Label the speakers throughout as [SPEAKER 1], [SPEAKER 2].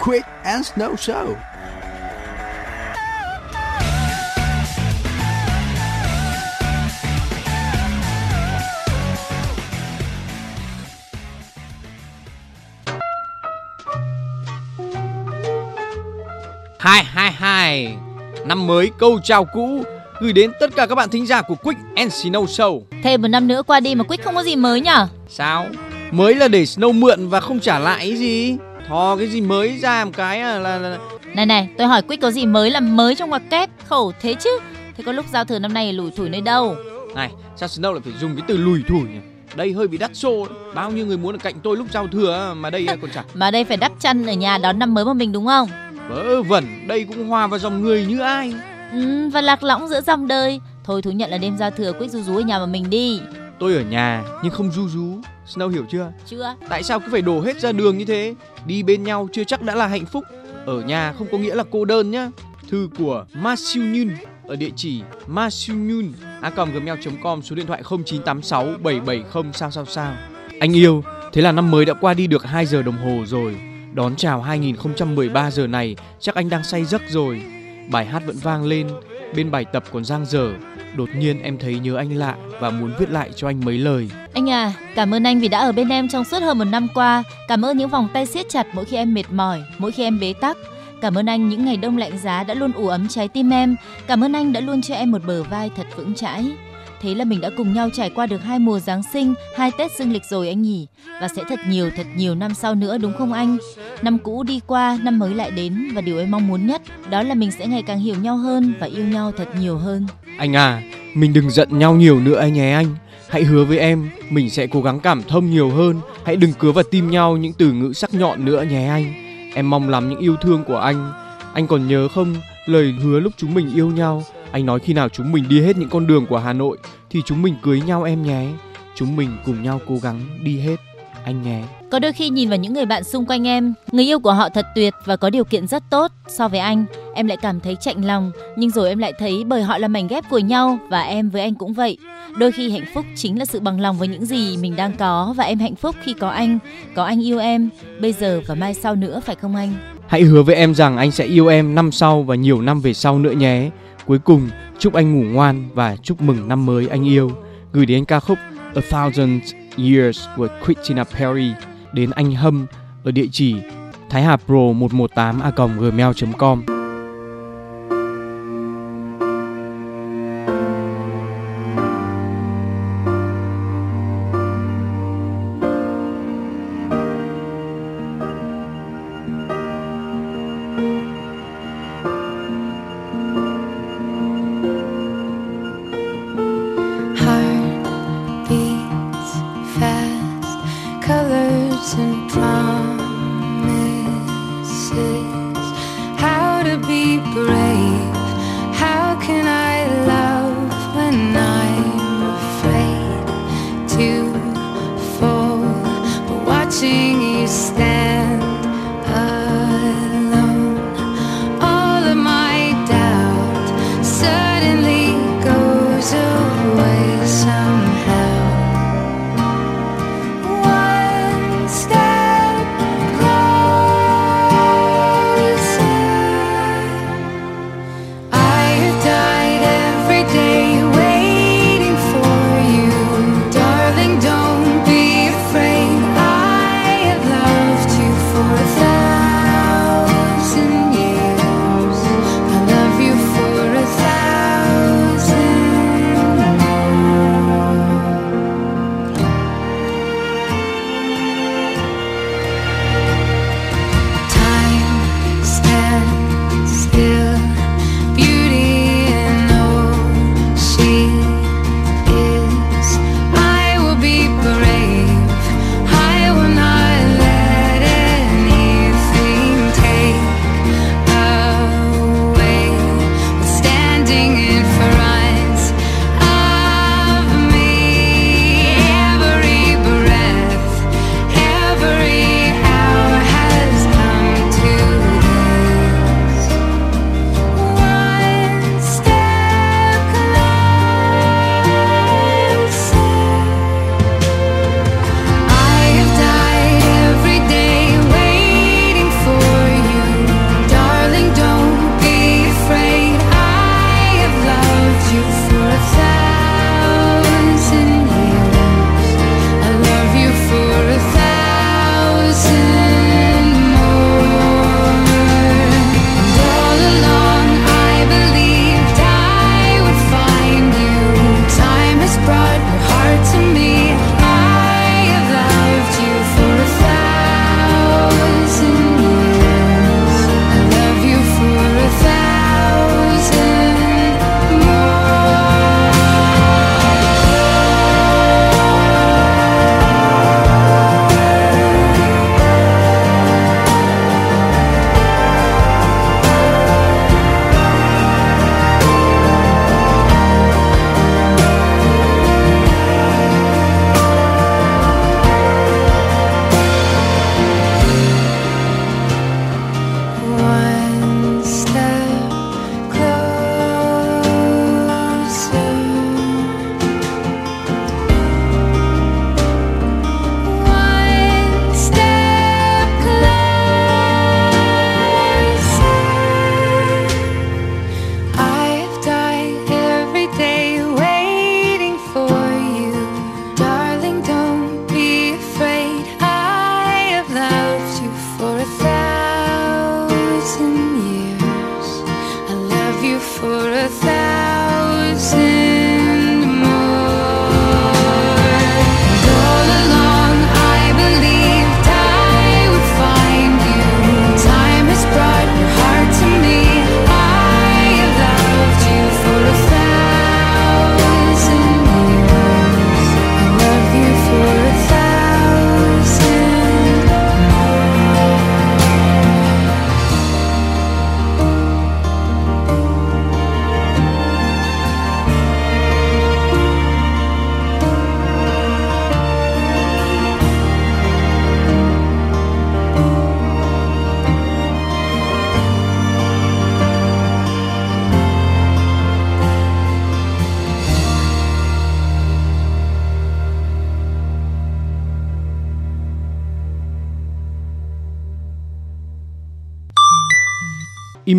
[SPEAKER 1] Quick and Snow Show.
[SPEAKER 2] Hai hai hai Năm mới câu chào cũ gửi đến tất cả các bạn thính giả của Quick and Snow Show.
[SPEAKER 3] Thêm một năm nữa qua đi mà Quick không có gì mới nhở?
[SPEAKER 2] Sao? Mới là để Snow mượn và không trả lại cái gì? Thò cái gì mới ra một cái à, là, là...
[SPEAKER 3] Này này, tôi hỏi Quick có gì mới là mới trong ngoặc kép khẩu thế chứ? Thế có lúc giao thừa năm nay lủi thủi nơi đâu?
[SPEAKER 2] Này, sao Snow lại phải dùng cái từ lùi thủi nhỉ? Đây hơi bị đắt xô Bao nhiêu người muốn ở cạnh tôi lúc giao thừa mà đây còn chả
[SPEAKER 3] Mà đây phải đắp chăn ở nhà đón năm mới một mình đúng không?
[SPEAKER 2] Vớ vẩn, đây cũng hòa vào dòng người như ai
[SPEAKER 3] Ừ, và lạc lõng giữa dòng đời. Thôi thú nhận là đêm giao thừa Quick ru rú ở nhà mà mình đi.
[SPEAKER 2] Tôi ở nhà nhưng không ru rú. Snow hiểu chưa?
[SPEAKER 3] Chưa.
[SPEAKER 2] Tại sao cứ phải đổ hết ra đường như thế? Đi bên nhau chưa chắc đã là hạnh phúc. Ở nhà không có nghĩa là cô đơn nhá. Thư của Ma Siêu Nhun ở địa chỉ ma siêu nhun a gmail.com số điện thoại 0986 770 sao sao sao. Anh yêu thế là năm mới đã qua đi được 2 giờ đồng hồ rồi. Đón chào 2013 giờ này chắc anh đang say giấc rồi bài hát vẫn vang lên, bên bài tập còn giang dở đột nhiên em thấy nhớ anh lạ và muốn viết lại cho anh mấy lời
[SPEAKER 3] anh à cảm ơn anh vì đã ở bên em trong suốt hơn một năm qua cảm ơn những vòng tay siết chặt mỗi khi em mệt mỏi, mỗi khi em bế tắc Cảm ơn anh những ngày đông lạnh giá đã luôn ủ ấm trái tim em. Cảm ơn anh đã luôn cho em một bờ vai thật vững chãi. Thế là mình đã cùng nhau trải qua được hai mùa Giáng sinh, hai Tết dương lịch rồi anh nhỉ. Và sẽ thật nhiều thật nhiều năm sau nữa đúng không anh? Năm cũ đi qua, năm mới lại đến và điều em mong muốn nhất đó là mình sẽ ngày càng hiểu nhau hơn và yêu nhau thật nhiều hơn.
[SPEAKER 2] Anh à, mình đừng giận nhau nhiều nữa anh nhé anh. Hãy hứa với em, mình sẽ cố gắng cảm thông nhiều hơn. Hãy đừng cứa vào tim nhau những từ ngữ sắc nhọn nữa nhé anh Em mong lắm những yêu thương của anh. Anh còn nhớ không lời hứa lúc chúng mình yêu nhau? Anh nói khi nào chúng mình đi hết những con đường của Hà Nội thì chúng mình cưới nhau em nhé. Chúng mình cùng nhau cố gắng đi hết anh nhé.
[SPEAKER 3] Có đôi khi nhìn vào những người bạn xung quanh em, người yêu của họ thật tuyệt và có điều kiện rất tốt so với anh, em lại cảm thấy chạnh lòng, nhưng rồi em lại thấy bởi họ là mảnh ghép của nhau và em với anh cũng vậy. Đôi khi hạnh phúc chính là sự bằng lòng với những gì mình đang có và em hạnh phúc khi có anh, có anh yêu em, bây giờ và mai sau nữa phải không anh?
[SPEAKER 2] Hãy hứa với em rằng anh sẽ yêu em năm sau và nhiều năm về sau nữa nhé. Cuối cùng, chúc anh ngủ ngoan và chúc mừng năm mới anh yêu. Gửi đến ca khúc A Thousand Years của Christina Perry đến anh Hâm ở địa chỉ thái hà pro 118 a gmail.com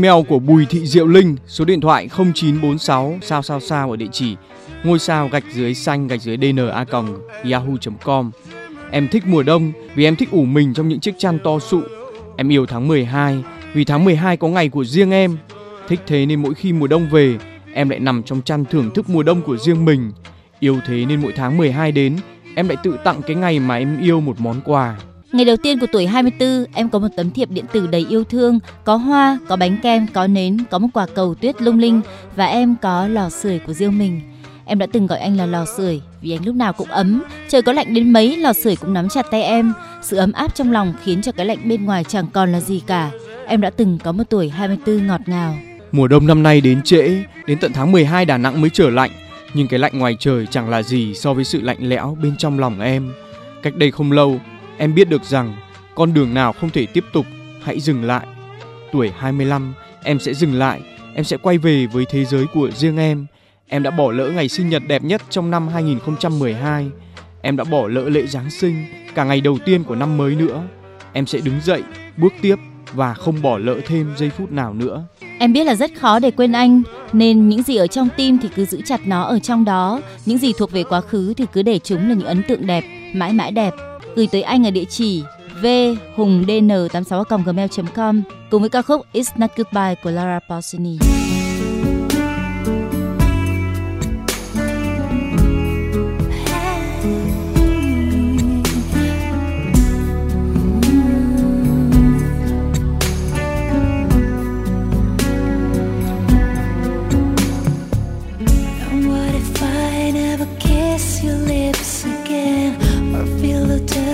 [SPEAKER 2] Email của Bùi Thị Diệu Linh, số điện thoại 0946 sao sao sao ở địa chỉ ngôi sao gạch dưới xanh gạch dưới dna yahoo.com. Em thích mùa đông vì em thích ủ mình trong những chiếc chăn to sụ. Em yêu tháng 12 vì tháng 12 có ngày của riêng em. Thích thế nên mỗi khi mùa đông về, em lại nằm trong chăn thưởng thức mùa đông của riêng mình. Yêu thế nên mỗi tháng 12 đến, em lại tự tặng cái ngày mà em yêu một món quà.
[SPEAKER 3] Ngày đầu tiên của tuổi 24, em có một tấm thiệp điện tử đầy yêu thương, có hoa, có bánh kem, có nến, có một quả cầu tuyết lung linh và em có lò sưởi của riêng mình. Em đã từng gọi anh là lò sưởi vì anh lúc nào cũng ấm, trời có lạnh đến mấy lò sưởi cũng nắm chặt tay em. Sự ấm áp trong lòng khiến cho cái lạnh bên ngoài chẳng còn là gì cả. Em đã từng có một tuổi 24 ngọt ngào.
[SPEAKER 2] Mùa đông năm nay đến trễ, đến tận tháng 12 Đà Nẵng mới trở lạnh, nhưng cái lạnh ngoài trời chẳng là gì so với sự lạnh lẽo bên trong lòng em. Cách đây không lâu, em biết được rằng con đường nào không thể tiếp tục, hãy dừng lại. Tuổi 25, em sẽ dừng lại, em sẽ quay về với thế giới của riêng em. Em đã bỏ lỡ ngày sinh nhật đẹp nhất trong năm 2012. Em đã bỏ lỡ lễ Giáng sinh, cả ngày đầu tiên của năm mới nữa. Em sẽ đứng dậy, bước tiếp và không bỏ lỡ thêm giây phút nào nữa.
[SPEAKER 3] Em biết là rất khó để quên anh, nên những gì ở trong tim thì cứ giữ chặt nó ở trong đó, những gì thuộc về quá khứ thì cứ để chúng là những ấn tượng đẹp, mãi mãi đẹp. Gửi tới anh ở địa chỉ v hùng dn 86 gmail com cùng với ca khúc It's Not Goodbye của Lara Pausini.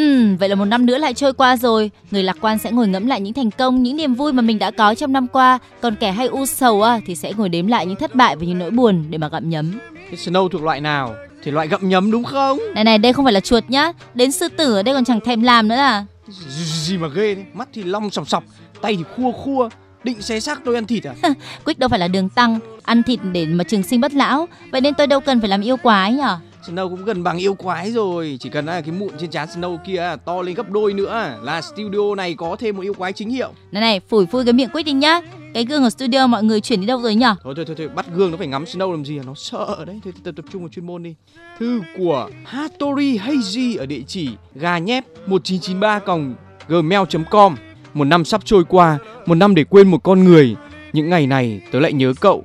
[SPEAKER 3] Ừm, vậy là một năm nữa lại trôi qua rồi. Người lạc quan sẽ ngồi ngẫm lại những thành công, những niềm vui mà mình đã có trong năm qua. Còn kẻ hay u sầu à, thì sẽ ngồi đếm lại những thất bại và những nỗi buồn để mà gặm nhấm.
[SPEAKER 2] Snow thuộc loại nào? Thì loại gặm nhấm đúng không?
[SPEAKER 3] Này này, đây không phải là chuột nhá. Đến sư tử ở đây còn chẳng thèm làm nữa à.
[SPEAKER 2] Gì mà ghê thế? Mắt thì long sòng sọc, tay thì khua khua. Định xé xác tôi ăn thịt à?
[SPEAKER 3] Quick đâu phải là đường tăng, ăn thịt để mà trường sinh bất lão. Vậy nên tôi đâu cần phải làm yêu quái nhở?
[SPEAKER 2] Snow cũng gần bằng yêu quái rồi. Chỉ cần là cái mụn trên trán Snow kia to lên gấp đôi nữa Là studio này có thêm một yêu quái chính hiệu.
[SPEAKER 3] Này này, phủi phui cái miệng Quick đi nhá. Cái gương ở studio mọi người chuyển đi đâu rồi nhở?
[SPEAKER 2] Thôi thôi thôi, thôi bắt gương nó phải ngắm Snow làm gì à? Nó sợ đấy. Thôi tập, tập trung vào chuyên môn đi. Thư của Hattori Heiji ở địa chỉ gà nhép 1993 còng gmail.com Một năm sắp trôi qua Một năm để quên một con người. Những ngày này tớ lại nhớ cậu.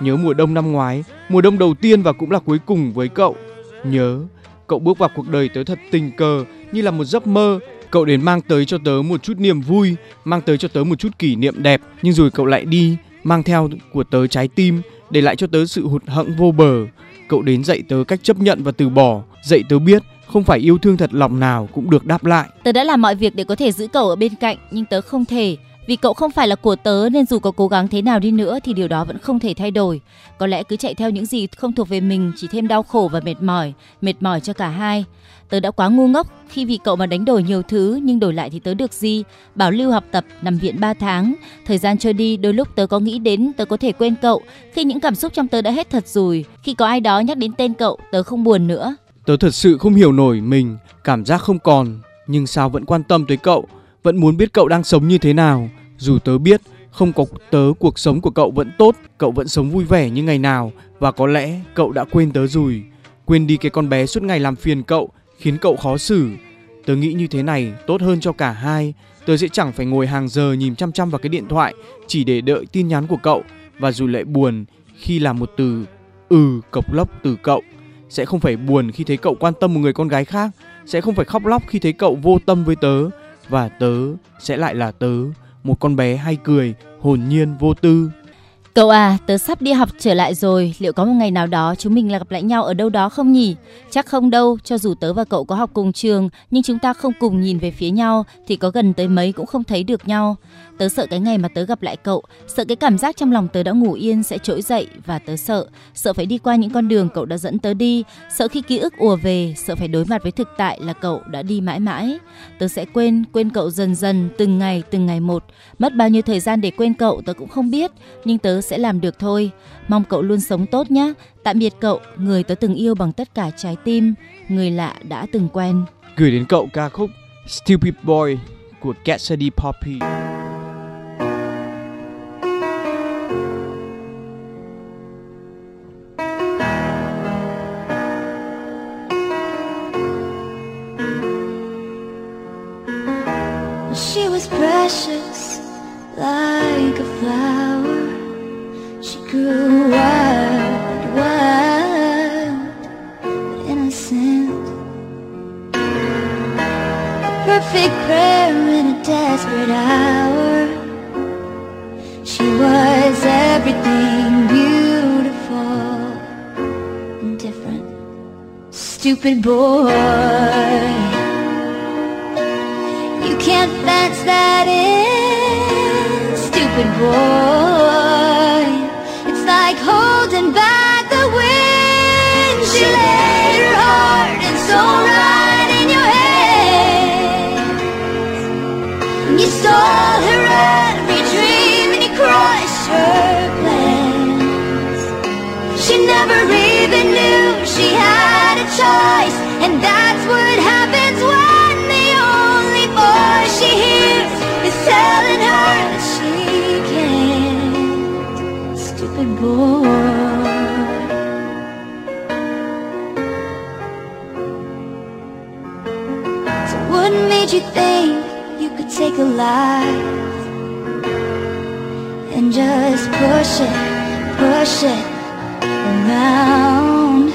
[SPEAKER 2] Nhớ mùa đông năm ngoái Mùa đông đầu tiên và cũng là cuối cùng với cậu Nhớ, cậu bước vào cuộc đời tớ thật tình cờ như là một giấc mơ. Cậu đến mang tới cho tớ một chút niềm vui, mang tới cho tớ một chút kỷ niệm đẹp. Nhưng rồi cậu lại đi, mang theo của tớ trái tim, để lại cho tớ sự hụt hẫng vô bờ. Cậu đến dạy tớ cách chấp nhận và từ bỏ, dạy tớ biết không phải yêu thương thật lòng nào cũng được đáp lại.
[SPEAKER 3] Tớ đã làm mọi việc để có thể giữ cậu ở bên cạnh, nhưng tớ không thể. Vì cậu không phải là của tớ nên dù có cố gắng thế nào đi nữa thì điều đó vẫn không thể thay đổi. Có lẽ cứ chạy theo những gì không thuộc về mình chỉ thêm đau khổ và mệt mỏi, mệt mỏi cho cả hai. Tớ đã quá ngu ngốc khi vì cậu mà đánh đổi nhiều thứ nhưng đổi lại thì tớ được gì? Bảo lưu học tập, nằm viện 3 tháng. Thời gian trôi đi, đôi lúc tớ có nghĩ đến tớ có thể quên cậu khi những cảm xúc trong tớ đã hết thật rồi. Khi có ai đó nhắc đến tên cậu, tớ không buồn nữa.
[SPEAKER 2] Tớ thật sự không hiểu nổi mình, cảm giác không còn, nhưng sao vẫn quan tâm tới cậu, vẫn muốn biết cậu đang sống như thế nào. Dù tớ biết không có tớ cuộc sống của cậu vẫn tốt, cậu vẫn sống vui vẻ như ngày nào và có lẽ cậu đã quên tớ rồi. Quên đi cái con bé suốt ngày làm phiền cậu, khiến cậu khó xử. Tớ nghĩ như thế này tốt hơn cho cả hai. Tớ sẽ chẳng phải ngồi hàng giờ nhìn chăm chăm vào cái điện thoại chỉ để đợi tin nhắn của cậu và dù lại buồn khi là một từ ừ cộc lốc từ cậu sẽ không phải buồn khi thấy cậu quan tâm một người con gái khác sẽ không phải khóc lóc khi thấy cậu vô tâm với tớ và tớ sẽ lại là tớ, một con bé hay cười, hồn nhiên vô tư.
[SPEAKER 3] Cậu à, tớ sắp đi học trở lại rồi, liệu có một ngày nào đó chúng mình là gặp lại nhau ở đâu đó không nhỉ? Chắc không đâu, cho dù tớ và cậu có học cùng trường, nhưng chúng ta không cùng nhìn về phía nhau thì có gần tới mấy cũng không thấy được nhau. Tớ sợ cái ngày mà tớ gặp lại cậu, sợ cái cảm giác trong lòng tớ đã ngủ yên sẽ trỗi dậy và tớ sợ, sợ phải đi qua những con đường cậu đã dẫn tớ đi, sợ khi ký ức ùa về, sợ phải đối mặt với thực tại là cậu đã đi mãi mãi. Tớ sẽ quên, quên cậu dần dần, từng ngày, từng ngày một. Mất bao nhiêu thời gian để quên cậu tớ cũng không biết, nhưng tớ sẽ làm được thôi. Mong cậu luôn sống tốt nhé. Tạm biệt cậu, người tớ từng yêu bằng tất cả trái tim, người lạ đã từng quen.
[SPEAKER 2] Gửi đến cậu ca khúc Stupid Boy của Cassidy Poppy.
[SPEAKER 4] Boy. Push it around?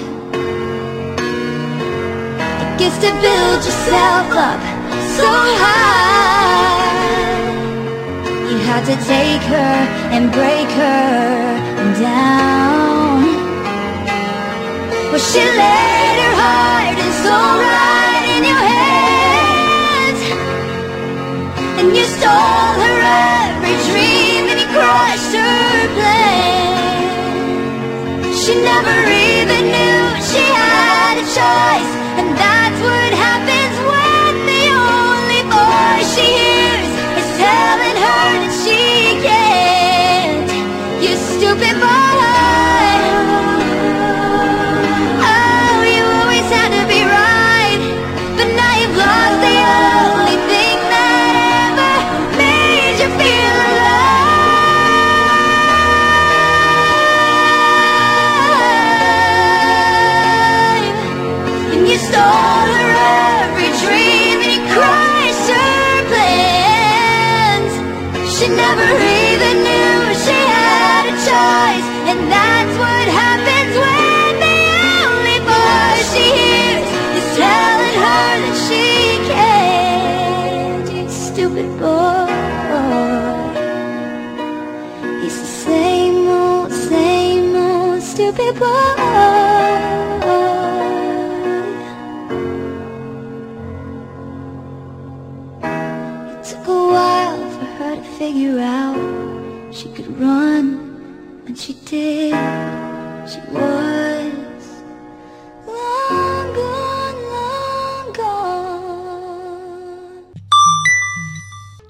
[SPEAKER 4] It gets to build yourself up so high. You had to take her and break her down. Well, she laid her heart and soul right in your hands, and you stole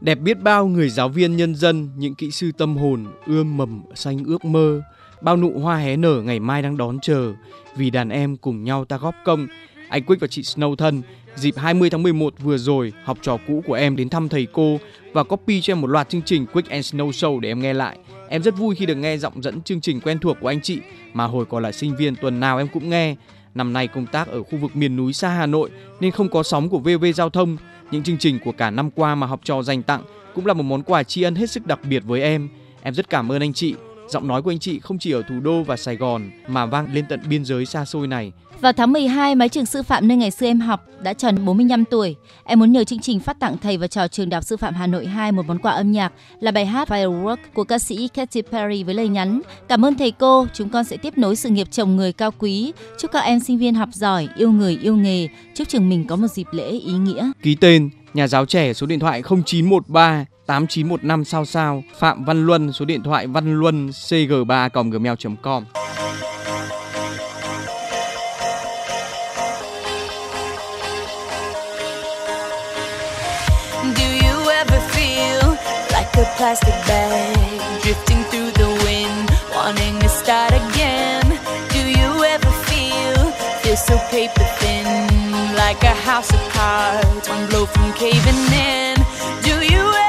[SPEAKER 2] Đẹp biết bao người giáo viên nhân dân, những kỹ sư tâm hồn, ươm mầm xanh ước mơ. Bao nụ hoa hé nở ngày mai đang đón chờ. Vì đàn em cùng nhau ta góp công. Anh Quick và chị Snow thân, dịp 20 tháng 11 vừa rồi, học trò cũ của em đến thăm thầy cô và copy cho em một loạt chương trình Quick and Snow Show để em nghe lại. Em rất vui khi được nghe giọng dẫn chương trình quen thuộc của anh chị mà hồi còn là sinh viên tuần nào em cũng nghe. Năm nay công tác ở khu vực miền núi xa Hà Nội nên không có sóng của VV Giao thông. Những chương trình của cả năm qua mà học trò dành tặng cũng là một món quà tri ân hết sức đặc biệt với em. Em rất cảm ơn anh chị. Giọng nói của anh chị không chỉ ở thủ đô và Sài Gòn mà vang lên tận biên giới xa xôi này.
[SPEAKER 3] Vào tháng 12, mái trường sư phạm nơi ngày xưa em học đã tròn 45 tuổi. Em muốn nhờ chương trình phát tặng thầy và trò trường Đại học Sư phạm Hà Nội 2 một món quà âm nhạc là bài hát Firework của ca sĩ Katy Perry với lời nhắn: Cảm ơn thầy cô, chúng con sẽ tiếp nối sự nghiệp chồng người cao quý. Chúc các em sinh viên học giỏi, yêu người yêu nghề. Chúc trường mình có một dịp lễ ý nghĩa.
[SPEAKER 2] Ký tên nhà giáo trẻ số điện thoại 0913 8915 sao sao Phạm Văn Luân số điện thoại văn luân cg3 gmail.com
[SPEAKER 5] Do you ever feel like a plastic bag drifting through the wind, wanting to start again? Do you ever feel feel so paper thin, like a house of cards, one blow from caving in? Do you ever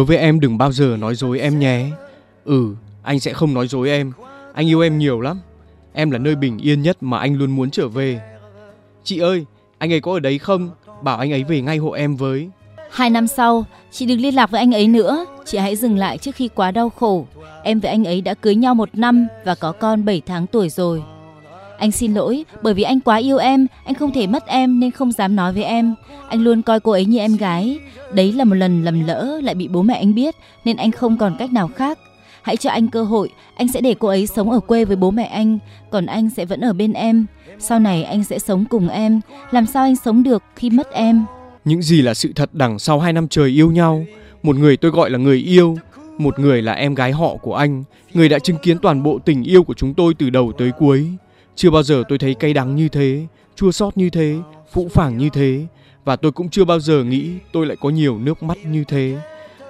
[SPEAKER 2] Hứa với em đừng bao giờ nói dối em nhé. Ừ, anh sẽ không nói dối em. Anh yêu em nhiều lắm. Em là nơi bình yên nhất mà anh luôn muốn trở về. Chị ơi, anh ấy có ở đấy không? Bảo anh ấy về ngay hộ em với.
[SPEAKER 3] Hai năm sau, chị đừng liên lạc với anh ấy nữa. Chị hãy dừng lại trước khi quá đau khổ. Em và anh ấy đã cưới nhau một năm và có con 7 tháng tuổi rồi. Anh xin lỗi, bởi vì anh quá yêu em, anh không thể mất em nên không dám nói với em. Anh luôn coi cô ấy như em gái. Đấy là một lần lầm lỡ lại bị bố mẹ anh biết nên anh không còn cách nào khác. Hãy cho anh cơ hội, anh sẽ để cô ấy sống ở quê với bố mẹ anh, còn anh sẽ vẫn ở bên em. Sau này anh sẽ sống cùng em, làm sao anh sống được khi mất em?
[SPEAKER 2] Những gì là sự thật đằng sau hai năm trời yêu nhau. Một người tôi gọi là người yêu, một người là em gái họ của anh, người đã chứng kiến toàn bộ tình yêu của chúng tôi từ đầu tới cuối. Chưa bao giờ tôi thấy cay đắng như thế, chua xót như thế, phũ phàng như thế, và tôi cũng chưa bao giờ nghĩ tôi lại có nhiều nước mắt như thế.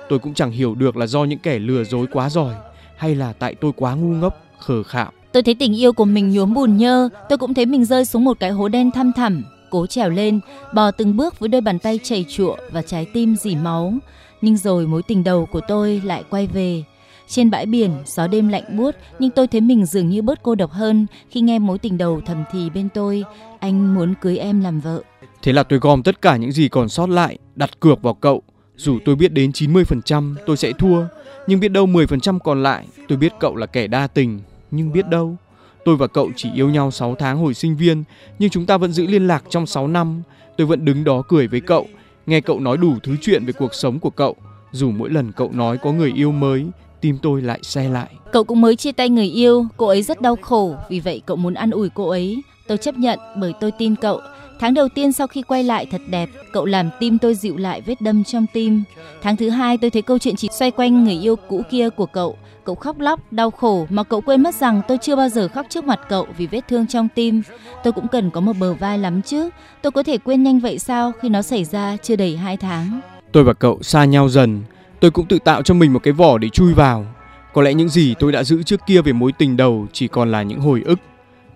[SPEAKER 2] Tôi cũng chẳng hiểu được là do những kẻ lừa dối quá giỏi, hay là tại tôi quá ngu ngốc, khờ khạo.
[SPEAKER 3] Tôi thấy tình yêu của mình nhuốm bùn nhơ, tôi cũng thấy mình rơi xuống một cái hố đen thăm thẳm, cố trèo lên, bò từng bước với đôi bàn tay chảy trụa và trái tim dỉ máu. Nhưng rồi mối tình đầu của tôi lại quay về. Trên bãi biển, gió đêm lạnh buốt, nhưng tôi thấy mình dường như bớt cô độc hơn khi nghe mối tình đầu thầm thì bên tôi, anh muốn cưới em làm vợ.
[SPEAKER 2] Thế là tôi gom tất cả những gì còn sót lại, đặt cược vào cậu. Dù tôi biết đến 90% tôi sẽ thua, nhưng biết đâu 10% còn lại, tôi biết cậu là kẻ đa tình, nhưng biết đâu. Tôi và cậu chỉ yêu nhau 6 tháng hồi sinh viên, nhưng chúng ta vẫn giữ liên lạc trong 6 năm. Tôi vẫn đứng đó cười với cậu, nghe cậu nói đủ thứ chuyện về cuộc sống của cậu. Dù mỗi lần cậu nói có người yêu mới, tim tôi lại xe lại.
[SPEAKER 3] Cậu cũng mới chia tay người yêu, cô ấy rất đau khổ, vì vậy cậu muốn ăn ủi cô ấy. Tôi chấp nhận bởi tôi tin cậu. Tháng đầu tiên sau khi quay lại thật đẹp, cậu làm tim tôi dịu lại vết đâm trong tim. Tháng thứ hai tôi thấy câu chuyện chỉ xoay quanh người yêu cũ kia của cậu. Cậu khóc lóc, đau khổ mà cậu quên mất rằng tôi chưa bao giờ khóc trước mặt cậu vì vết thương trong tim. Tôi cũng cần có một bờ vai lắm chứ. Tôi có thể quên nhanh vậy sao khi nó xảy ra chưa đầy hai tháng.
[SPEAKER 2] Tôi và cậu xa nhau dần, tôi cũng tự tạo cho mình một cái vỏ để chui vào. Có lẽ những gì tôi đã giữ trước kia về mối tình đầu chỉ còn là những hồi ức.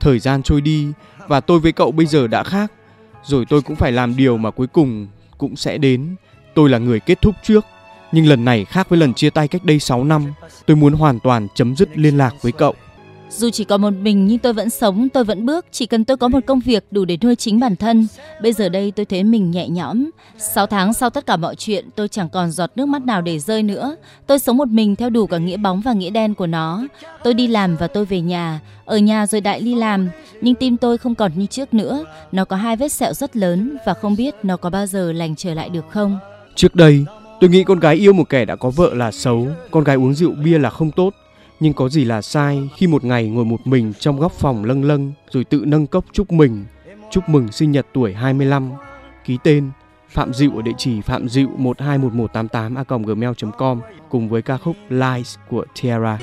[SPEAKER 2] Thời gian trôi đi và tôi với cậu bây giờ đã khác. Rồi tôi cũng phải làm điều mà cuối cùng cũng sẽ đến. Tôi là người kết thúc trước. Nhưng lần này khác với lần chia tay cách đây 6 năm, tôi muốn hoàn toàn chấm dứt liên lạc với cậu.
[SPEAKER 3] Dù chỉ có một mình nhưng tôi vẫn sống, tôi vẫn bước, chỉ cần tôi có một công việc đủ để nuôi chính bản thân. Bây giờ đây tôi thấy mình nhẹ nhõm. 6 tháng sau tất cả mọi chuyện, tôi chẳng còn giọt nước mắt nào để rơi nữa. Tôi sống một mình theo đủ cả nghĩa bóng và nghĩa đen của nó. Tôi đi làm và tôi về nhà, ở nhà rồi đại đi làm, nhưng tim tôi không còn như trước nữa. Nó có hai vết sẹo rất lớn và không biết nó có bao giờ lành trở lại được không.
[SPEAKER 6] Trước đây, tôi nghĩ con gái yêu một kẻ đã có vợ là xấu, con gái uống rượu bia là không tốt. Nhưng có gì là sai khi một ngày ngồi một mình trong góc phòng lâng lâng rồi tự nâng cốc chúc mình, chúc mừng sinh nhật tuổi 25, ký tên Phạm Dịu ở địa chỉ phạm dịu 121188 a gmail.com cùng với ca khúc Lies của Tiara.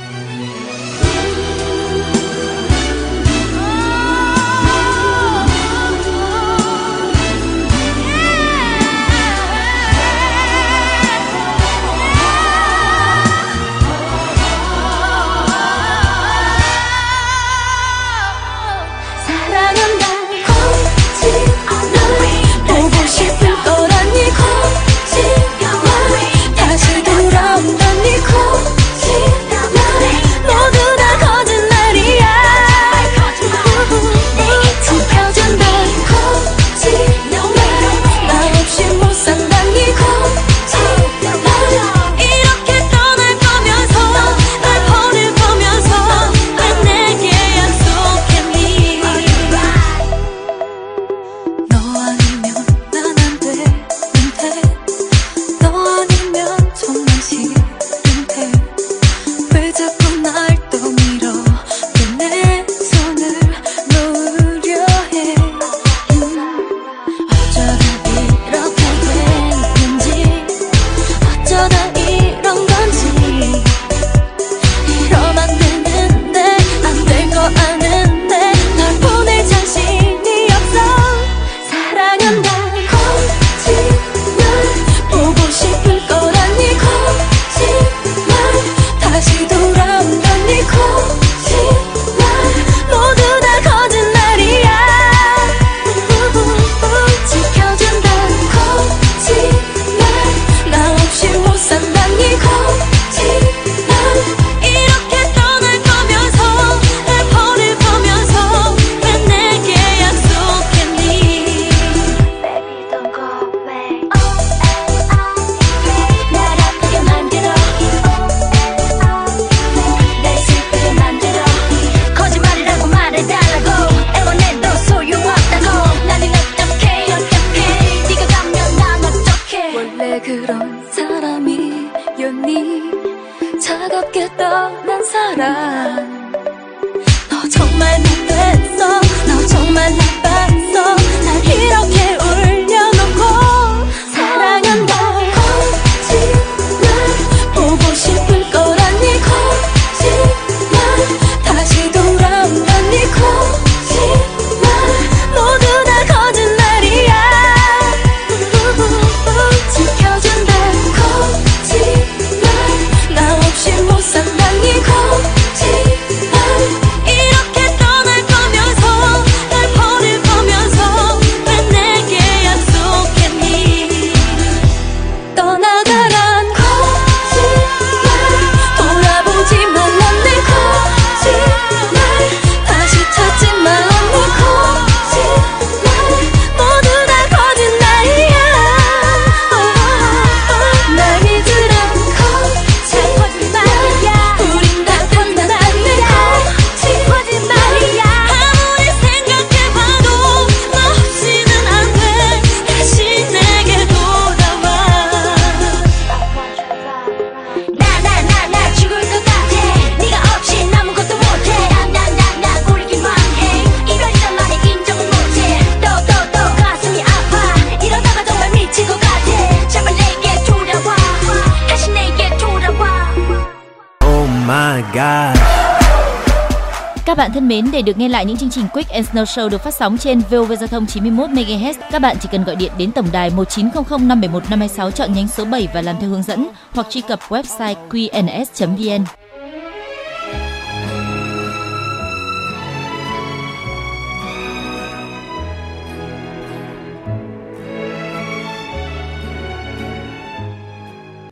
[SPEAKER 3] Được nghe lại những chương trình Quick and Snow Show được phát sóng trên VOV Giao thông 91 MHz, các bạn chỉ cần gọi điện đến tổng đài 1900 571 526 chọn nhánh số 7 và làm theo hướng dẫn hoặc truy cập website qns.vn.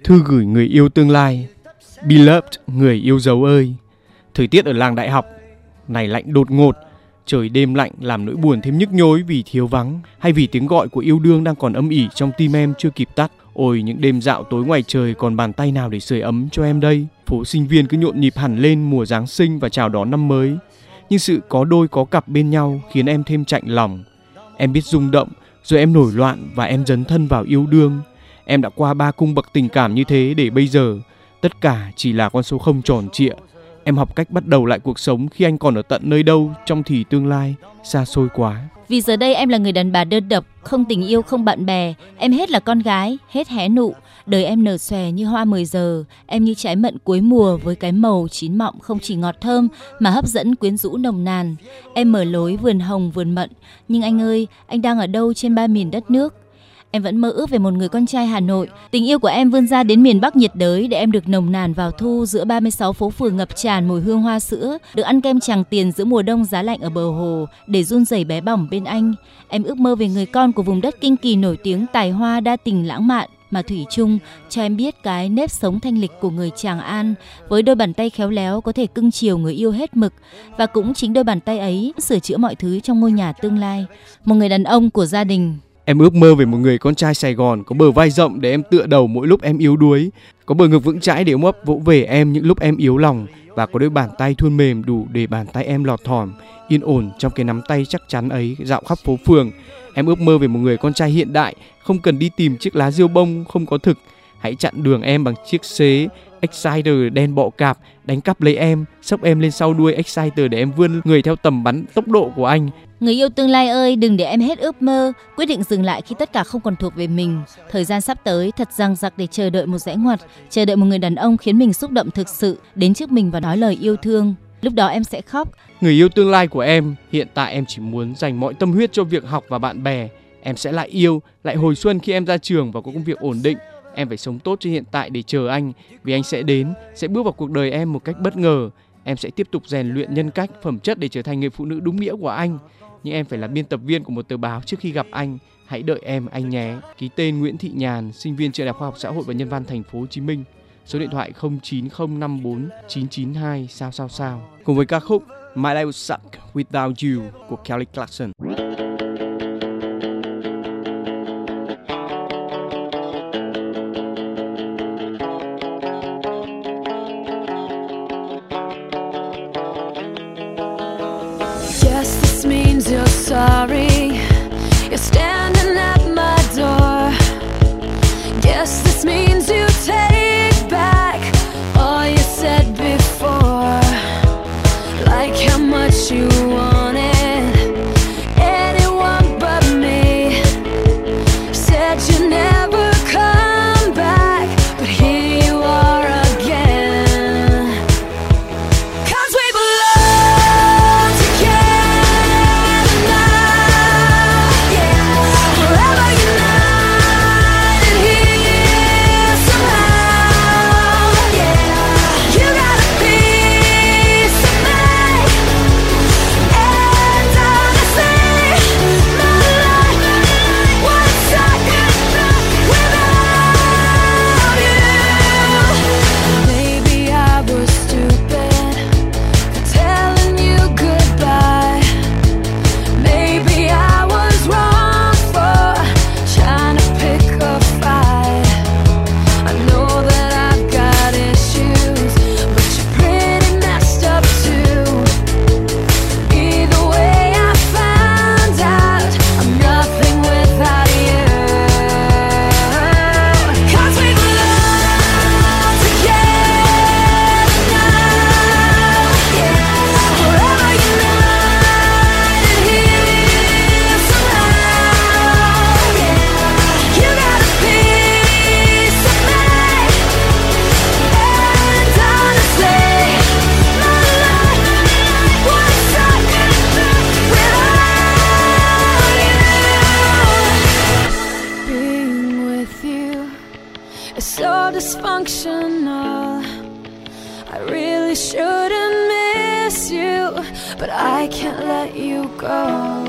[SPEAKER 6] Thư gửi người yêu tương lai. Beloved người yêu dấu ơi. Thời tiết ở làng đại học
[SPEAKER 2] này lạnh đột ngột. Trời đêm lạnh làm nỗi buồn thêm nhức nhối vì thiếu vắng, hay vì tiếng gọi của yêu đương đang còn âm ỉ trong tim em chưa kịp tắt. Ôi, những đêm dạo tối ngoài trời còn bàn tay nào để sưởi ấm cho em đây? Phố sinh viên cứ nhộn nhịp hẳn lên mùa giáng sinh và chào đón năm mới. Nhưng sự có đôi có cặp bên nhau khiến em thêm chạnh lòng. Em biết rung động, rồi em nổi loạn và em dấn thân vào yêu đương. Em đã qua ba cung bậc tình cảm như thế để bây giờ. Tất cả chỉ là con số không tròn trịa em học cách bắt đầu lại cuộc sống khi anh còn ở tận nơi đâu trong thì tương lai xa xôi quá
[SPEAKER 3] Vì giờ đây em là người đàn bà đơn độc, không tình yêu, không bạn bè. Em hết là con gái, hết hé nụ. Đời em nở xòe như hoa 10 giờ. Em như trái mận cuối mùa với cái màu chín mọng không chỉ ngọt thơm mà hấp dẫn quyến rũ nồng nàn. Em mở lối vườn hồng vườn mận. Nhưng anh ơi, anh đang ở đâu trên ba miền đất nước? Em vẫn mơ ước về một người con trai Hà Nội. Tình yêu của em vươn ra đến miền Bắc nhiệt đới để em được nồng nàn vào thu giữa 36 phố phường ngập tràn mùi hương hoa sữa, được ăn kem Tràng Tiền giữa mùa đông giá lạnh ở bờ hồ để run rẩy bé bỏng bên anh. Em ước mơ về người con của vùng đất kinh kỳ nổi tiếng tài hoa đa tình lãng mạn mà thủy chung cho em biết cái nếp sống thanh lịch của người chàng An với đôi bàn tay khéo léo có thể cưng chiều người yêu hết mực và cũng chính đôi bàn tay ấy sửa chữa mọi thứ trong ngôi nhà tương lai. Một người đàn ông của gia đình
[SPEAKER 2] Em ước mơ về một người con trai Sài Gòn có bờ vai rộng để em tựa đầu mỗi lúc em yếu đuối, có bờ ngực vững chãi để ôm ấp vỗ về em những lúc em yếu lòng và có đôi bàn tay thun mềm đủ để bàn tay em lọt thỏm, yên ổn trong cái nắm tay chắc chắn ấy dạo khắp phố phường. Em ước mơ về một người con trai hiện đại, không cần đi tìm chiếc lá diêu bông không có thực. Hãy chặn đường em bằng chiếc xế Exciter đen bọ cạp, đánh cắp lấy em, sốc em lên sau đuôi Exciter để em vươn người theo tầm bắn tốc độ của anh.
[SPEAKER 3] Người yêu tương lai ơi, đừng để em hết ước mơ, quyết định dừng lại khi tất cả không còn thuộc về mình. Thời gian sắp tới thật răng rặc để chờ đợi một rẽ ngoặt, chờ đợi một người đàn ông khiến mình xúc động thực sự, đến trước mình và nói lời yêu thương. Lúc đó em sẽ khóc.
[SPEAKER 2] Người yêu tương lai của em, hiện tại em chỉ muốn dành mọi tâm huyết cho việc học và bạn bè. Em sẽ lại yêu, lại hồi xuân khi em ra trường và có công việc ổn định. Em phải sống tốt cho hiện tại để chờ anh, vì anh sẽ đến, sẽ bước vào cuộc đời em một cách bất ngờ. Em sẽ tiếp tục rèn luyện nhân cách, phẩm chất để trở thành người phụ nữ đúng nghĩa của anh. Nhưng em phải là biên tập viên của một tờ báo trước khi gặp anh. Hãy đợi em anh nhé. Ký tên Nguyễn Thị Nhàn, sinh viên trường Đại học Khoa học Xã hội và Nhân văn Thành phố Hồ Chí Minh. Số điện thoại 09054 992 sao sao sao. Cùng với ca khúc My Life Would Suck Without You của Kelly Clarkson.
[SPEAKER 4] You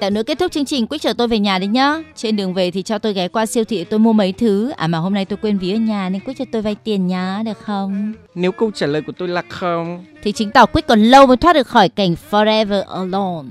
[SPEAKER 3] Tẹo nữa kết thúc chương trình Quick chở tôi về nhà đi nhá. Trên đường về thì cho tôi ghé qua siêu thị tôi mua mấy thứ. À mà hôm nay tôi quên ví ở nhà nên Quick cho tôi vay tiền nhá, được không?
[SPEAKER 2] Nếu câu trả lời của tôi là không
[SPEAKER 3] Thì chứng tỏ Quick còn lâu mới thoát được khỏi cảnh forever alone.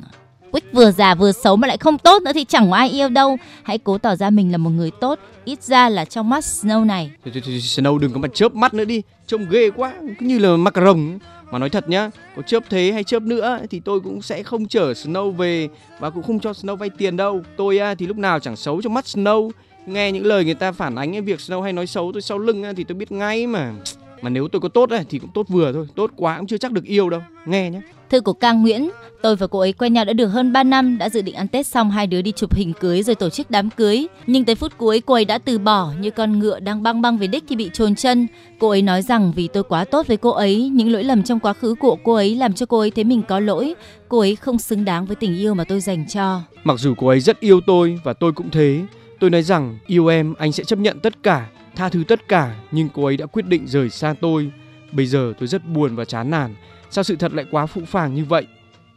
[SPEAKER 3] Quick vừa già vừa xấu mà lại không tốt nữa thì chẳng có ai yêu đâu. Hãy cố tỏ ra mình là một người tốt, ít ra là trong mắt Snow này.
[SPEAKER 2] Thôi, thôi, thôi, Snow đừng có mà chớp mắt nữa đi Trông ghê quá Cứ như là macaron mà nói thật nhá, Có chớp thế hay chớp nữa Thì tôi cũng sẽ không chở Snow về Và cũng không cho Snow vay tiền đâu. Tôi thì lúc nào chẳng xấu trong mắt Snow. Nghe những lời người ta phản ánh cái việc Snow hay nói xấu tôi sau lưng Thì tôi biết ngay mà. Mà nếu tôi có tốt thì cũng tốt vừa thôi, Tốt quá cũng chưa chắc được yêu đâu. Nghe nhé
[SPEAKER 3] Thư của Cang Nguyễn, tôi và cô ấy quen nhau đã được hơn 3 năm, đã dự định ăn Tết xong hai đứa đi chụp hình cưới rồi tổ chức đám cưới. Nhưng tới phút cuối cô ấy đã từ bỏ như con ngựa đang băng băng về đích thì bị trồn chân. Cô ấy nói rằng vì tôi quá tốt với cô ấy, những lỗi lầm trong quá khứ của cô ấy làm cho cô ấy thấy mình có lỗi. Cô ấy không xứng đáng với tình yêu mà tôi dành cho.
[SPEAKER 2] Mặc dù cô ấy rất yêu tôi và tôi cũng thế Tôi nói rằng yêu em anh sẽ chấp nhận tất cả Tha thứ tất cả Nhưng cô ấy đã quyết định rời xa tôi Bây giờ tôi rất buồn và chán nản Sao sự thật lại quá phũ phàng như vậy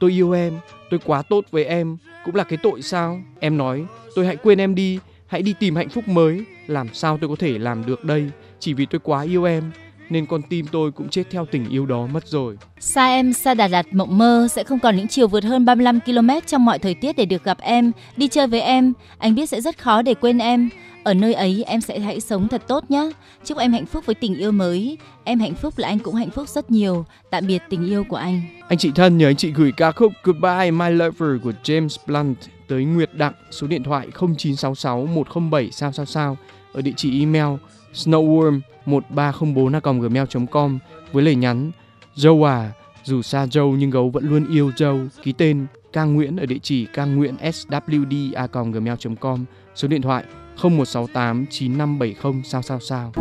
[SPEAKER 2] Tôi yêu em Tôi quá tốt với em Cũng là cái tội sao Em nói tôi hãy quên em đi Hãy đi tìm hạnh phúc mới Làm sao tôi có thể làm được đây Chỉ vì tôi quá yêu em Nên con tim tôi cũng chết theo tình yêu đó mất rồi
[SPEAKER 3] Xa em, xa Đà Lạt mộng mơ sẽ không còn những chiều vượt hơn 35 km trong mọi thời tiết để được gặp em, đi chơi với em. Anh biết sẽ rất khó để quên em. Ở nơi ấy em sẽ hãy sống thật tốt nhé. Chúc em hạnh phúc với tình yêu mới. Em hạnh phúc là anh cũng hạnh phúc rất nhiều. Tạm biệt tình yêu của anh.
[SPEAKER 2] Anh chị thân nhờ anh chị gửi ca khúc Goodbye My Lover của James Blunt tới Nguyệt Đặng số điện thoại 0966 107 sao sao sao ở địa chỉ email snowworm 1304 gmail.com với lời nhắn Joe à, dù xa Joe nhưng gấu vẫn luôn yêu Joe. Ký tên Cang Nguyễn ở địa chỉ cang nguyễn swd a gmail.com số điện thoại 0168 9570 sao sao sao.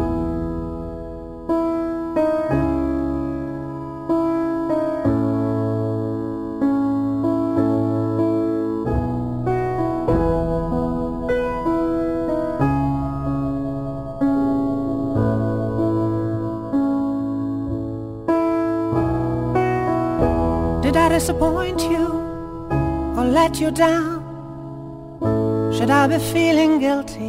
[SPEAKER 7] Did I disappoint you or let you down? Should I be feeling guilty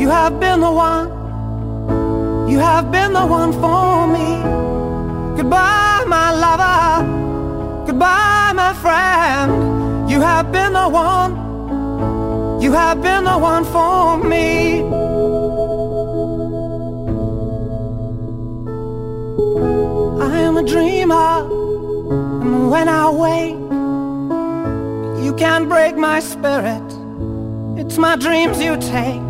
[SPEAKER 7] You have been the one. You have been the one for me. Goodbye, my lover. Goodbye, my friend. You have been the one. You have been the one for me. I am a dreamer, and when I wake, you can't break my spirit. It's my dreams you take,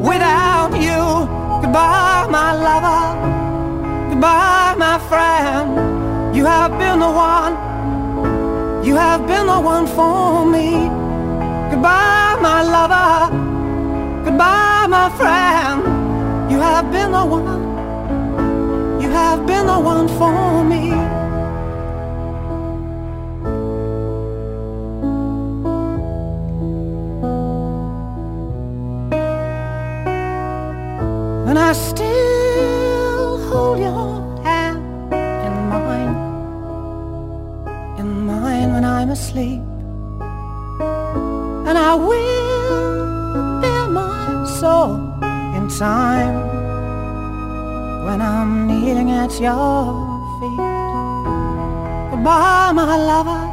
[SPEAKER 7] without you. Goodbye, my lover. Goodbye, my friend. You have been the one. You have been the one for me. Goodbye, my lover. Goodbye, my friend. You have been the one. You have been the one for me. I still hold your hand in mine, in mine when I'm asleep. And I will bear my soul in time when I'm kneeling at your feet. Goodbye, my lover.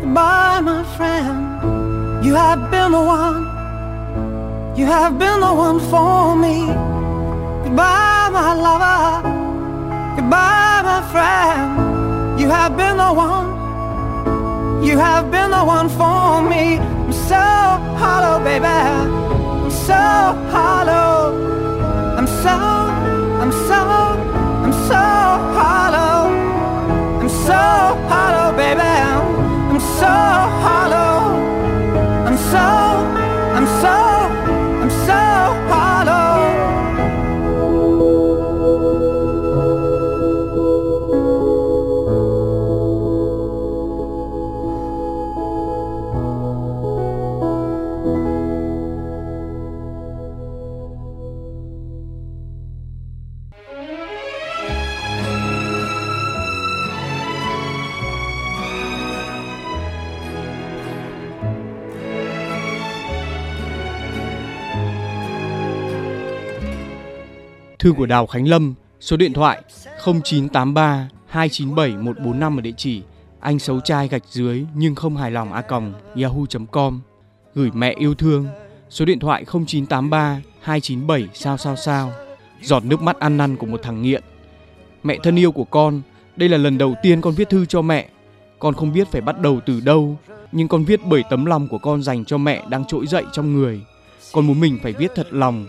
[SPEAKER 7] Goodbye, my friend. You have been the one. You have been the one for me. Goodbye, my lover. Goodbye, my friend. You have been the one. You have been the one for me. I'm so hollow, baby. I'm so hollow. I'm so, I'm so, I'm so hollow. I'm so hollow, baby. I'm so hollow.
[SPEAKER 2] Thư của Đào Khánh Lâm, số điện thoại 0983 297 145 ở địa chỉ anh xấu trai gạch dưới nhưng không hài lòng a còng yahoo.com gửi mẹ yêu thương số điện thoại 0983 297 sao sao sao. Giọt nước mắt ăn năn của một thằng nghiện. Mẹ thân yêu của con đây là lần đầu tiên con viết thư cho mẹ. Con không biết phải bắt đầu từ đâu nhưng con viết bởi tấm lòng của con dành cho mẹ đang trỗi dậy trong người. Con muốn mình phải viết thật lòng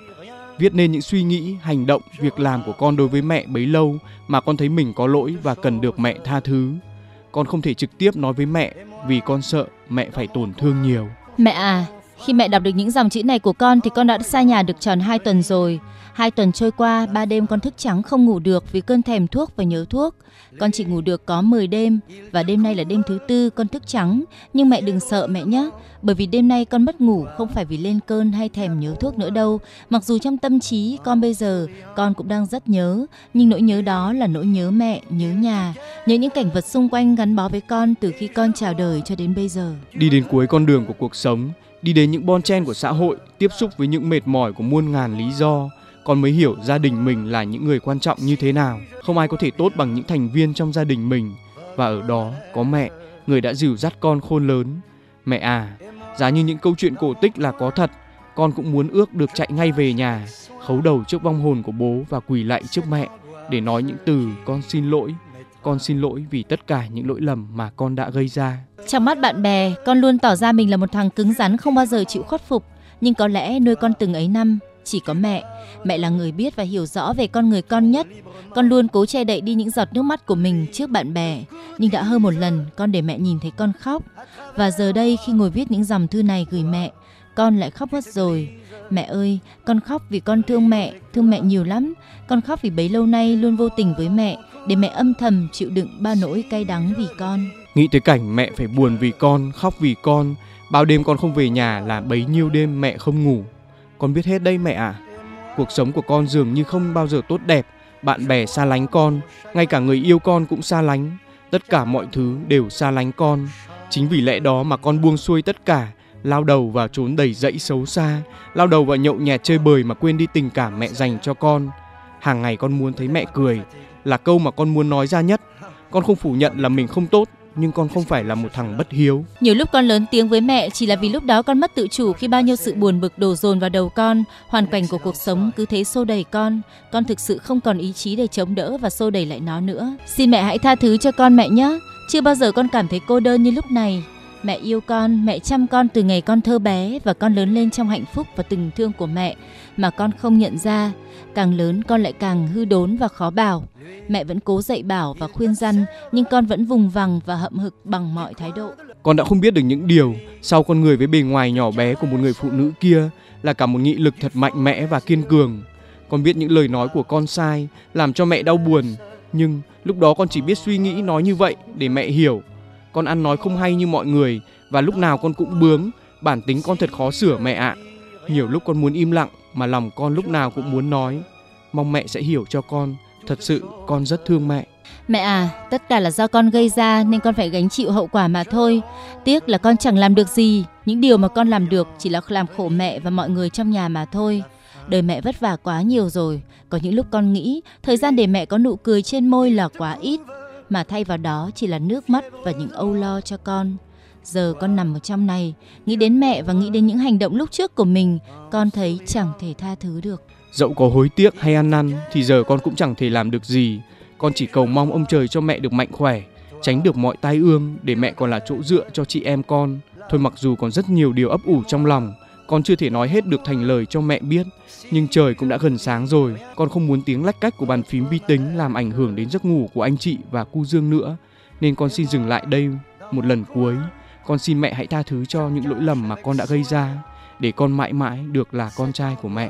[SPEAKER 2] viết nên những suy nghĩ, hành động, việc làm của con đối với mẹ bấy lâu mà con thấy mình có lỗi và cần được mẹ tha thứ. Con không thể trực tiếp nói với mẹ vì con sợ mẹ phải tổn thương nhiều.
[SPEAKER 3] Mẹ à, khi mẹ đọc được những dòng chữ này của con thì con đã xa nhà được tròn 2 tuần rồi. Hai tuần trôi qua, ba đêm con thức trắng không ngủ được vì cơn thèm thuốc và nhớ thuốc. Con chỉ ngủ được có 10 đêm và đêm nay là đêm thứ tư con thức trắng. Nhưng mẹ đừng sợ mẹ nhé, bởi vì đêm nay con mất ngủ không phải vì lên cơn hay thèm nhớ thuốc nữa đâu. Mặc dù trong tâm trí con bây giờ con cũng đang rất nhớ, nhưng nỗi nhớ đó là nỗi nhớ mẹ, nhớ nhà, nhớ những cảnh vật xung quanh gắn bó với con từ khi con chào đời cho đến bây giờ.
[SPEAKER 2] Đi đến cuối con đường của cuộc sống, đi đến những bon chen của xã hội, tiếp xúc với những mệt mỏi của muôn ngàn lý do, con mới hiểu gia đình mình là những người quan trọng như thế nào. Không ai có thể tốt bằng những thành viên trong gia đình mình và ở đó có mẹ, người đã dìu dắt con khôn lớn. Mẹ à, giá như những câu chuyện cổ tích là có thật, con cũng muốn ước được chạy ngay về nhà, khấu đầu trước vong hồn của bố và quỳ lạy trước mẹ để nói những từ con xin lỗi, con xin lỗi vì tất cả những lỗi lầm mà con đã gây ra.
[SPEAKER 3] Trong mắt bạn bè, con luôn tỏ ra mình là một thằng cứng rắn không bao giờ chịu khuất phục. Nhưng có lẽ nuôi con từng ấy năm, chỉ có mẹ. Mẹ là người biết và hiểu rõ về con người con nhất. Con luôn cố che đậy đi những giọt nước mắt của mình trước bạn bè. Nhưng đã hơn một lần, con để mẹ nhìn thấy con khóc. Và giờ đây khi ngồi viết những dòng thư này gửi mẹ, con lại khóc mất rồi. Mẹ ơi, con khóc vì con thương mẹ, thương mẹ nhiều lắm. Con khóc vì bấy lâu nay luôn vô tình với mẹ, để mẹ âm thầm chịu đựng ba nỗi cay đắng vì con.
[SPEAKER 2] Nghĩ tới cảnh mẹ phải buồn vì con, khóc vì con, bao đêm con không về nhà là bấy nhiêu đêm mẹ không ngủ. Con biết hết đây mẹ à. Cuộc sống của con dường như không bao giờ tốt đẹp, bạn bè xa lánh con, ngay cả người yêu con cũng xa lánh, tất cả mọi thứ đều xa lánh con. Chính vì lẽ đó mà con buông xuôi tất cả, lao đầu vào trốn đầy dẫy xấu xa, lao đầu vào nhậu nhẹt chơi bời mà quên đi tình cảm mẹ dành cho con. Hàng ngày con muốn thấy mẹ cười, là câu mà con muốn nói ra nhất. Con không phủ nhận là mình không tốt, nhưng con không phải là một thằng bất hiếu.
[SPEAKER 3] Nhiều lúc con lớn tiếng với mẹ chỉ là vì lúc đó con mất tự chủ khi bao nhiêu sự buồn bực đổ dồn vào đầu con, hoàn cảnh của cuộc sống cứ thế xô đẩy con, con thực sự không còn ý chí để chống đỡ và xô đẩy lại nó nữa. Xin mẹ hãy tha thứ cho con mẹ nhé. Chưa bao giờ con cảm thấy cô đơn như lúc này. Mẹ yêu con, mẹ chăm con từ ngày con thơ bé và con lớn lên trong hạnh phúc và tình thương của mẹ mà con không nhận ra. Càng lớn con lại càng hư đốn và khó bảo. Mẹ vẫn cố dạy bảo và khuyên răn nhưng con vẫn vùng vằng và hậm hực bằng mọi thái độ.
[SPEAKER 2] Con đã không biết được những điều sau con người với bề ngoài nhỏ bé của một người phụ nữ kia là cả một nghị lực thật mạnh mẽ và kiên cường. Con biết những lời nói của con sai làm cho mẹ đau buồn, nhưng lúc đó con chỉ biết suy nghĩ nói như vậy để mẹ hiểu. Con ăn nói không hay như mọi người và lúc nào con cũng bướng, bản tính con thật khó sửa mẹ ạ. Nhiều lúc con muốn im lặng mà lòng con lúc nào cũng muốn nói. Mong mẹ sẽ hiểu cho con, thật sự con rất thương mẹ.
[SPEAKER 3] Mẹ à, tất cả là do con gây ra nên con phải gánh chịu hậu quả mà thôi. Tiếc là con chẳng làm được gì, những điều mà con làm được chỉ là làm khổ mẹ và mọi người trong nhà mà thôi. Đời mẹ vất vả quá nhiều rồi, có những lúc con nghĩ thời gian để mẹ có nụ cười trên môi là quá ít, mà thay vào đó chỉ là nước mắt và những âu lo cho con. Giờ con nằm ở trong này, nghĩ đến mẹ và nghĩ đến những hành động lúc trước của mình, con thấy chẳng thể tha thứ được.
[SPEAKER 2] Dẫu có hối tiếc hay ăn năn thì giờ con cũng chẳng thể làm được gì. Con chỉ cầu mong ông trời cho mẹ được mạnh khỏe, tránh được mọi tai ương để mẹ còn là chỗ dựa cho chị em con. Thôi mặc dù còn rất nhiều điều ấp ủ trong lòng, con chưa thể nói hết được thành lời cho mẹ biết, nhưng trời cũng đã gần sáng rồi. Con không muốn tiếng lách cách của bàn phím vi tính làm ảnh hưởng đến giấc ngủ của anh chị và cu Dương nữa, nên con xin dừng lại đây một lần cuối. Con xin mẹ hãy tha thứ cho những lỗi lầm mà con đã gây ra, để con mãi mãi được là con trai của mẹ.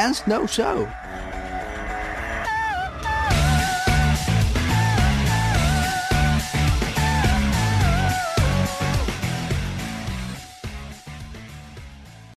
[SPEAKER 1] And Snow Show.